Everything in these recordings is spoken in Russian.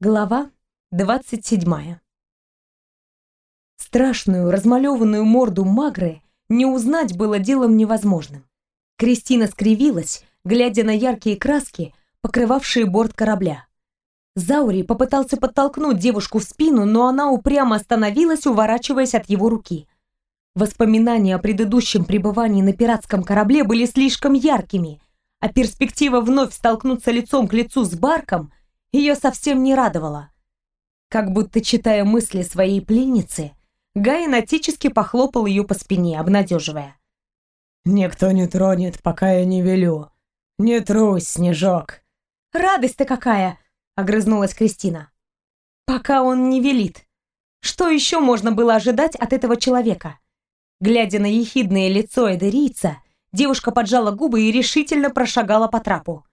Глава 27. Страшную, размалеванную морду Магры не узнать было делом невозможным. Кристина скривилась, глядя на яркие краски, покрывавшие борт корабля. Заури попытался подтолкнуть девушку в спину, но она упрямо остановилась, уворачиваясь от его руки. Воспоминания о предыдущем пребывании на пиратском корабле были слишком яркими, а перспектива вновь столкнуться лицом к лицу с Барком – ее совсем не радовало. Как будто читая мысли своей пленницы, Гай отечески похлопал ее по спине, обнадеживая. «Никто не тронет, пока я не велю. Не трусь, Снежок!» «Радость-то какая!» — огрызнулась Кристина. «Пока он не велит. Что еще можно было ожидать от этого человека?» Глядя на ехидное лицо эдерийца, девушка поджала губы и решительно прошагала по трапу.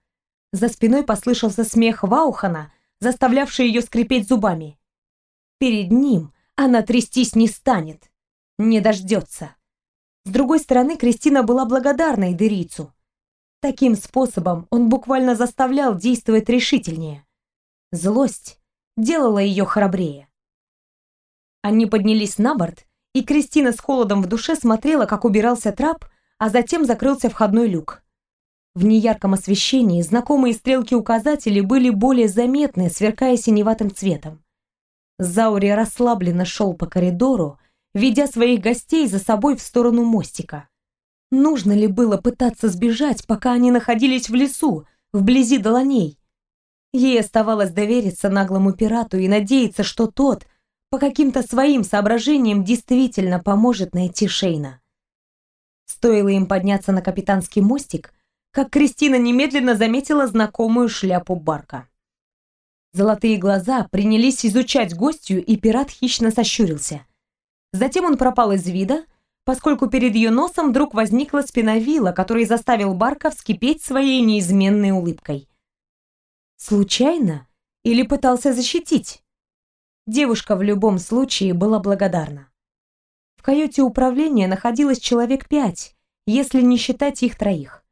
За спиной послышался смех Ваухана, заставлявший ее скрипеть зубами. Перед ним она трястись не станет, не дождется. С другой стороны, Кристина была благодарна Идерицу. Таким способом он буквально заставлял действовать решительнее. Злость делала ее храбрее. Они поднялись на борт, и Кристина с холодом в душе смотрела, как убирался трап, а затем закрылся входной люк. В неярком освещении знакомые стрелки-указатели были более заметны, сверкая синеватым цветом. Заури расслабленно шел по коридору, ведя своих гостей за собой в сторону мостика. Нужно ли было пытаться сбежать, пока они находились в лесу, вблизи долоней? Ей оставалось довериться наглому пирату и надеяться, что тот по каким-то своим соображениям действительно поможет найти Шейна. Стоило им подняться на капитанский мостик, как Кристина немедленно заметила знакомую шляпу Барка. Золотые глаза принялись изучать гостью, и пират хищно сощурился. Затем он пропал из вида, поскольку перед ее носом вдруг возникла спина вилла, который заставил Барка вскипеть своей неизменной улыбкой. Случайно? Или пытался защитить? Девушка в любом случае была благодарна. В каюте управления находилось человек пять, если не считать их троих.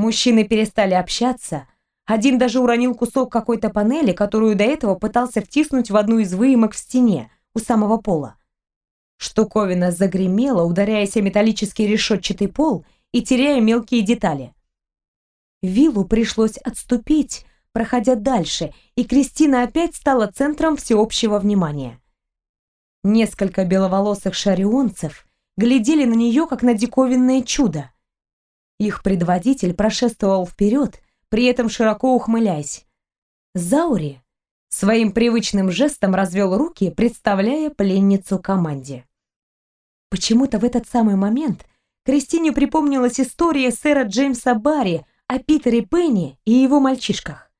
Мужчины перестали общаться. Один даже уронил кусок какой-то панели, которую до этого пытался втиснуть в одну из выемок в стене у самого пола. Штуковина загремела, ударяясь о металлический решетчатый пол и теряя мелкие детали. Виллу пришлось отступить, проходя дальше, и Кристина опять стала центром всеобщего внимания. Несколько беловолосых шарионцев глядели на нее, как на диковинное чудо. Их предводитель прошествовал вперед, при этом широко ухмыляясь. Заури своим привычным жестом развел руки, представляя пленницу команде. Почему-то в этот самый момент Кристине припомнилась история сэра Джеймса Барри о Питере Пенни и его мальчишках.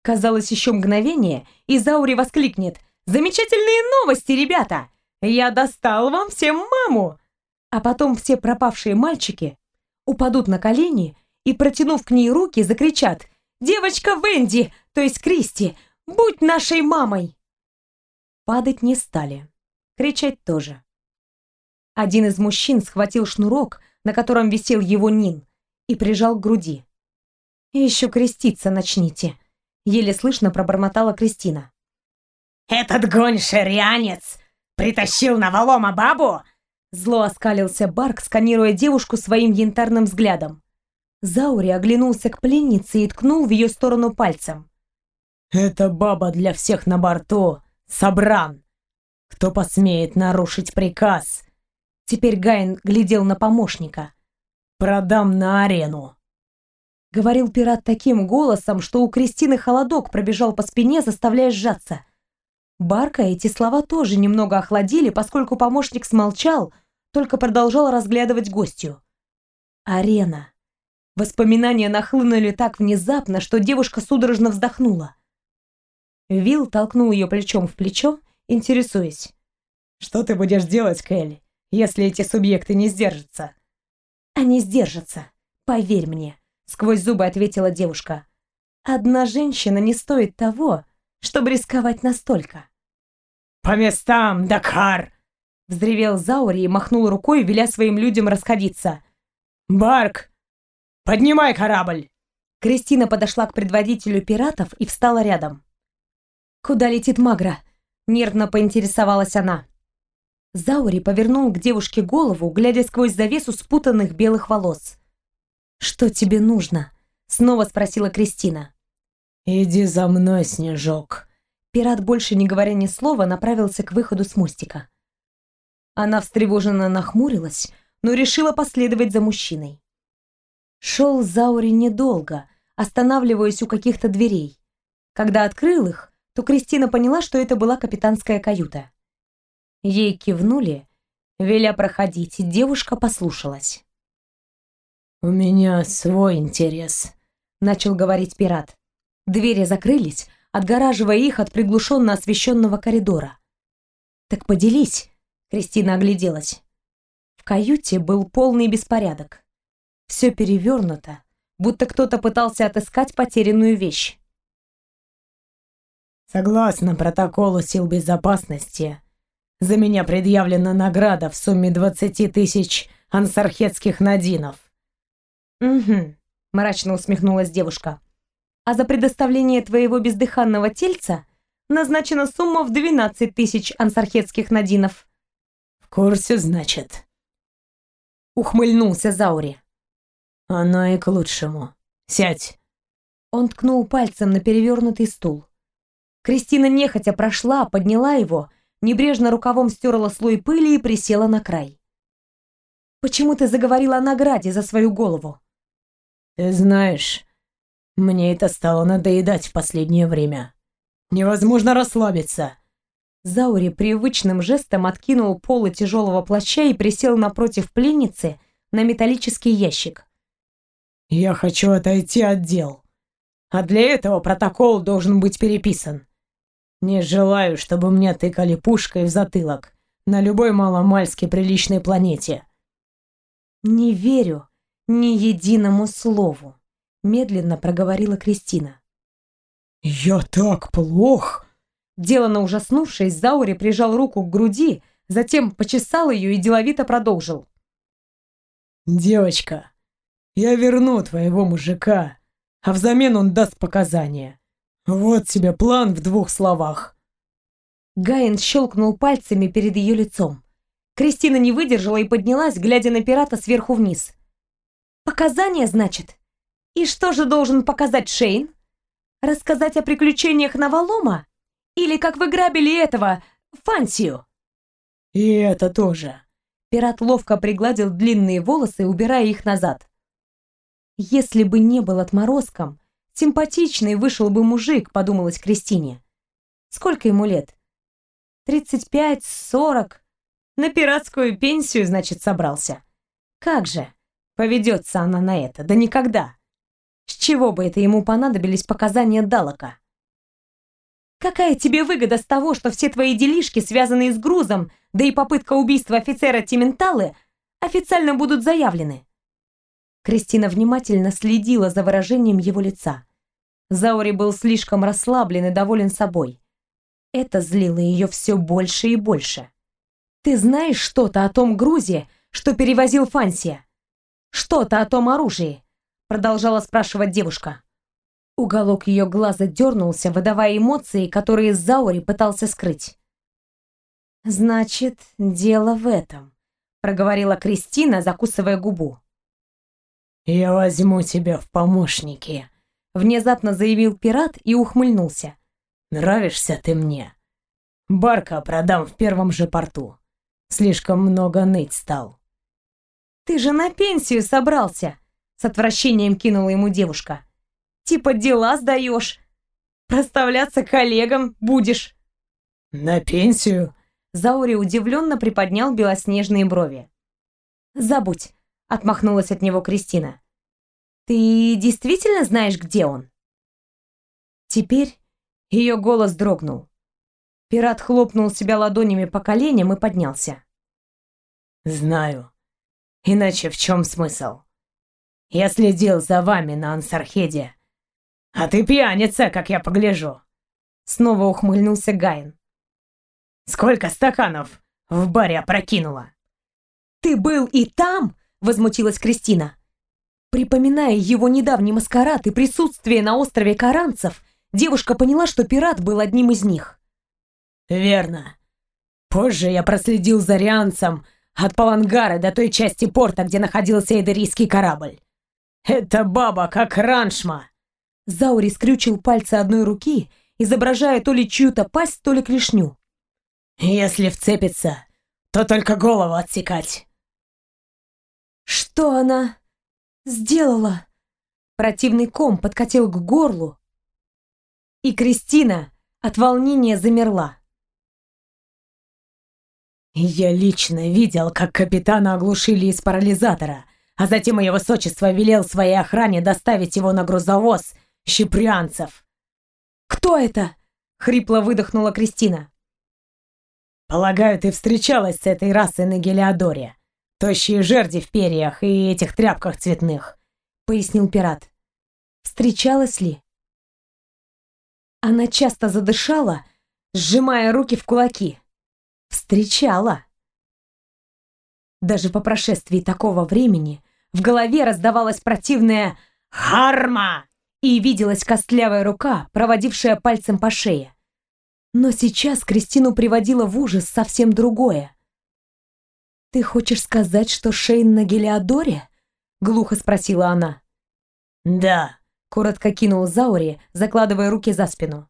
Казалось, еще мгновение, и Заури воскликнет «Замечательные новости, ребята! Я достал вам всем маму!» А потом все пропавшие мальчики упадут на колени и, протянув к ней руки, закричат «Девочка Венди, то есть Кристи, будь нашей мамой!» Падать не стали. Кричать тоже. Один из мужчин схватил шнурок, на котором висел его Нин, и прижал к груди. «Еще креститься начните», — еле слышно пробормотала Кристина. «Этот гонь-шарианец притащил на Валома бабу Зло оскалился Барк, сканируя девушку своим янтарным взглядом. Заури оглянулся к пленнице и ткнул в ее сторону пальцем. «Это баба для всех на борту, Собран! Кто посмеет нарушить приказ?» Теперь Гайн глядел на помощника. «Продам на арену!» Говорил пират таким голосом, что у Кристины холодок пробежал по спине, заставляя сжаться. Барка эти слова тоже немного охладили, поскольку помощник смолчал, только продолжал разглядывать гостью. Арена. Воспоминания нахлынули так внезапно, что девушка судорожно вздохнула. Вил толкнул ее плечом в плечо, интересуясь. «Что ты будешь делать, Кэлли, если эти субъекты не сдержатся?» «Они сдержатся, поверь мне», — сквозь зубы ответила девушка. «Одна женщина не стоит того, чтобы рисковать настолько». «По местам, Дакар!» Взревел Заури и махнул рукой, веля своим людям расходиться. «Барк, поднимай корабль!» Кристина подошла к предводителю пиратов и встала рядом. «Куда летит Магра?» — нервно поинтересовалась она. Заури повернул к девушке голову, глядя сквозь завесу спутанных белых волос. «Что тебе нужно?» — снова спросила Кристина. «Иди за мной, Снежок». Пират, больше не говоря ни слова, направился к выходу с мостика. Она встревоженно нахмурилась, но решила последовать за мужчиной. Шел Заури недолго, останавливаясь у каких-то дверей. Когда открыл их, то Кристина поняла, что это была капитанская каюта. Ей кивнули, веля проходить, девушка послушалась. «У меня свой интерес», — начал говорить пират. Двери закрылись, отгораживая их от приглушенно освещенного коридора. «Так поделись», — Кристина огляделась. В каюте был полный беспорядок. Все перевернуто, будто кто-то пытался отыскать потерянную вещь. Согласно протоколу сил безопасности, за меня предъявлена награда в сумме 20 тысяч ансархетских надинов. Угу, мрачно усмехнулась девушка. А за предоставление твоего бездыханного тельца назначена сумма в 12 тысяч ансархетских надинов. Курсе, значит. Ухмыльнулся Заури. Оно и к лучшему. Сядь. Он ткнул пальцем на перевернутый стул. Кристина нехотя прошла, подняла его небрежно рукавом стерла слой пыли и присела на край. «Почему ты заговорила о награде за свою голову?» «Ты знаешь, мне это стало надоедать в последнее время. Невозможно расслабиться». Заури привычным жестом откинул полы тяжелого плаща и присел напротив пленницы на металлический ящик. «Я хочу отойти от дел. А для этого протокол должен быть переписан. Не желаю, чтобы мне тыкали пушкой в затылок на любой маломальски приличной планете. Не верю ни единому слову, медленно проговорила Кристина. Я так плох. Делано ужаснувшись, Заури прижал руку к груди, затем почесал ее и деловито продолжил. «Девочка, я верну твоего мужика, а взамен он даст показания. «Вот тебе план в двух словах». Гаин щелкнул пальцами перед ее лицом. Кристина не выдержала и поднялась, глядя на пирата сверху вниз. «Показания, значит? И что же должен показать Шейн? Рассказать о приключениях Навалома? Или как вы грабили этого, Фансию?» «И это тоже». Пират ловко пригладил длинные волосы, убирая их назад. Если бы не был отморозком, Симпатичный вышел бы мужик, подумалась Кристине. Сколько ему лет? Тридцать пять, сорок. На пиратскую пенсию, значит, собрался. Как же? Поведется она на это? Да никогда. С чего бы это ему понадобились показания Далока? Какая тебе выгода с того, что все твои делишки, связанные с грузом, да и попытка убийства офицера Тименталы, официально будут заявлены? Кристина внимательно следила за выражением его лица. Заури был слишком расслаблен и доволен собой. Это злило ее все больше и больше. «Ты знаешь что-то о том грузе, что перевозил Фансия? Что-то о том оружии?» Продолжала спрашивать девушка. Уголок ее глаза дернулся, выдавая эмоции, которые Заури пытался скрыть. «Значит, дело в этом», — проговорила Кристина, закусывая губу. «Я возьму тебя в помощники», — внезапно заявил пират и ухмыльнулся. «Нравишься ты мне. Барка продам в первом же порту. Слишком много ныть стал». «Ты же на пенсию собрался!» — с отвращением кинула ему девушка. «Типа дела сдаешь. Проставляться коллегам будешь». «На пенсию?» Заури удивленно приподнял белоснежные брови. «Забудь отмахнулась от него Кристина. Ты действительно знаешь, где он? Теперь ее голос дрогнул. Пират хлопнул себя ладонями по коленям и поднялся. Знаю. Иначе в чем смысл? Я следил за вами на Ансархеде. А ты пьяница, как я погляжу. Снова ухмыльнулся Гайн. Сколько стаканов в баре опрокинула? Ты был и там? возмутилась Кристина. Припоминая его недавний маскарад и присутствие на острове Каранцев, девушка поняла, что пират был одним из них. «Верно. Позже я проследил за Рианцем от Палангары до той части порта, где находился эдерийский корабль. Это баба, как раншма!» Заури скрючил пальцы одной руки, изображая то ли чью-то пасть, то ли клешню. «Если вцепится, то только голову отсекать». «Что она сделала?» Противный ком подкатил к горлу, и Кристина от волнения замерла. «Я лично видел, как капитана оглушили из парализатора, а затем его высочество велел своей охране доставить его на грузовоз щепрянцев». «Кто это?» — хрипло выдохнула Кристина. «Полагаю, ты встречалась с этой расой на Гелиодоре. Тощие жерди в перьях и этих тряпках цветных», — пояснил пират. «Встречалась ли?» Она часто задышала, сжимая руки в кулаки. Встречала. Даже по прошествии такого времени в голове раздавалась противная «Харма!» И виделась костлявая рука, проводившая пальцем по шее. Но сейчас Кристину приводило в ужас совсем другое. «Ты хочешь сказать, что Шейн на Гелиодоре?» — глухо спросила она. «Да», — коротко кинул Заури, закладывая руки за спину.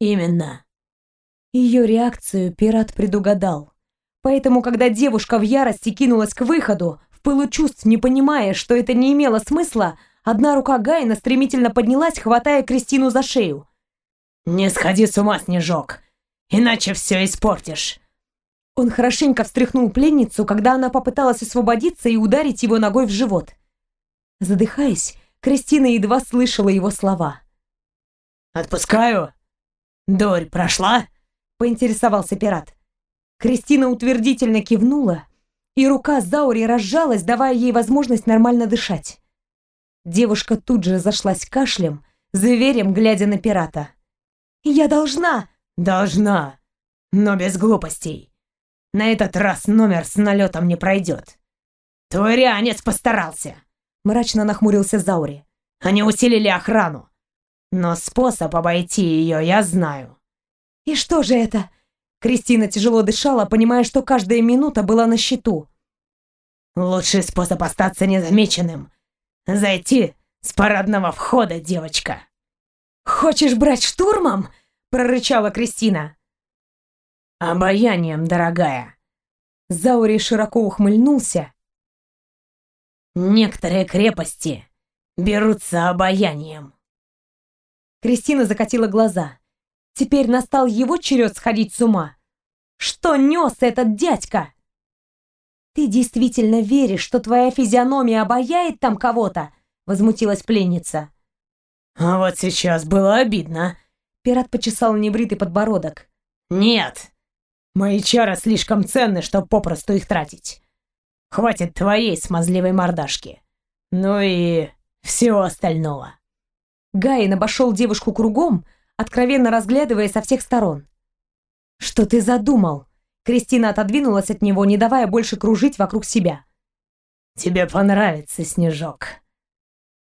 «Именно. Ее реакцию пират предугадал. Поэтому, когда девушка в ярости кинулась к выходу, в пылу чувств, не понимая, что это не имело смысла, одна рука Гайна стремительно поднялась, хватая Кристину за шею. «Не сходи с ума, Снежок, иначе все испортишь». Он хорошенько встряхнул пленницу, когда она попыталась освободиться и ударить его ногой в живот. Задыхаясь, Кристина едва слышала его слова. «Отпускаю. Дорь прошла?» поинтересовался пират. Кристина утвердительно кивнула, и рука Заури разжалась, давая ей возможность нормально дышать. Девушка тут же зашлась кашлем, зверем глядя на пирата. «Я должна!» «Должна, но без глупостей. На этот раз номер с налетом не пройдет. Твой рянец постарался!» Мрачно нахмурился Заури. «Они усилили охрану. Но способ обойти ее я знаю. «И что же это?» Кристина тяжело дышала, понимая, что каждая минута была на счету. «Лучший способ остаться незамеченным — зайти с парадного входа, девочка!» «Хочешь брать штурмом?» — прорычала Кристина. «Обаянием, дорогая!» Заури широко ухмыльнулся. «Некоторые крепости берутся обаянием». Кристина закатила глаза. Теперь настал его черед сходить с ума. Что нес этот дядька? Ты действительно веришь, что твоя физиономия обаяет там кого-то? Возмутилась пленница. А вот сейчас было обидно. Пират почесал небритый подбородок. Нет. Мои чары слишком ценны, чтобы попросту их тратить. Хватит твоей смазливой мордашки. Ну и всего остального. Гаин обошел девушку кругом, откровенно разглядывая со всех сторон. «Что ты задумал?» Кристина отодвинулась от него, не давая больше кружить вокруг себя. «Тебе понравится, Снежок»,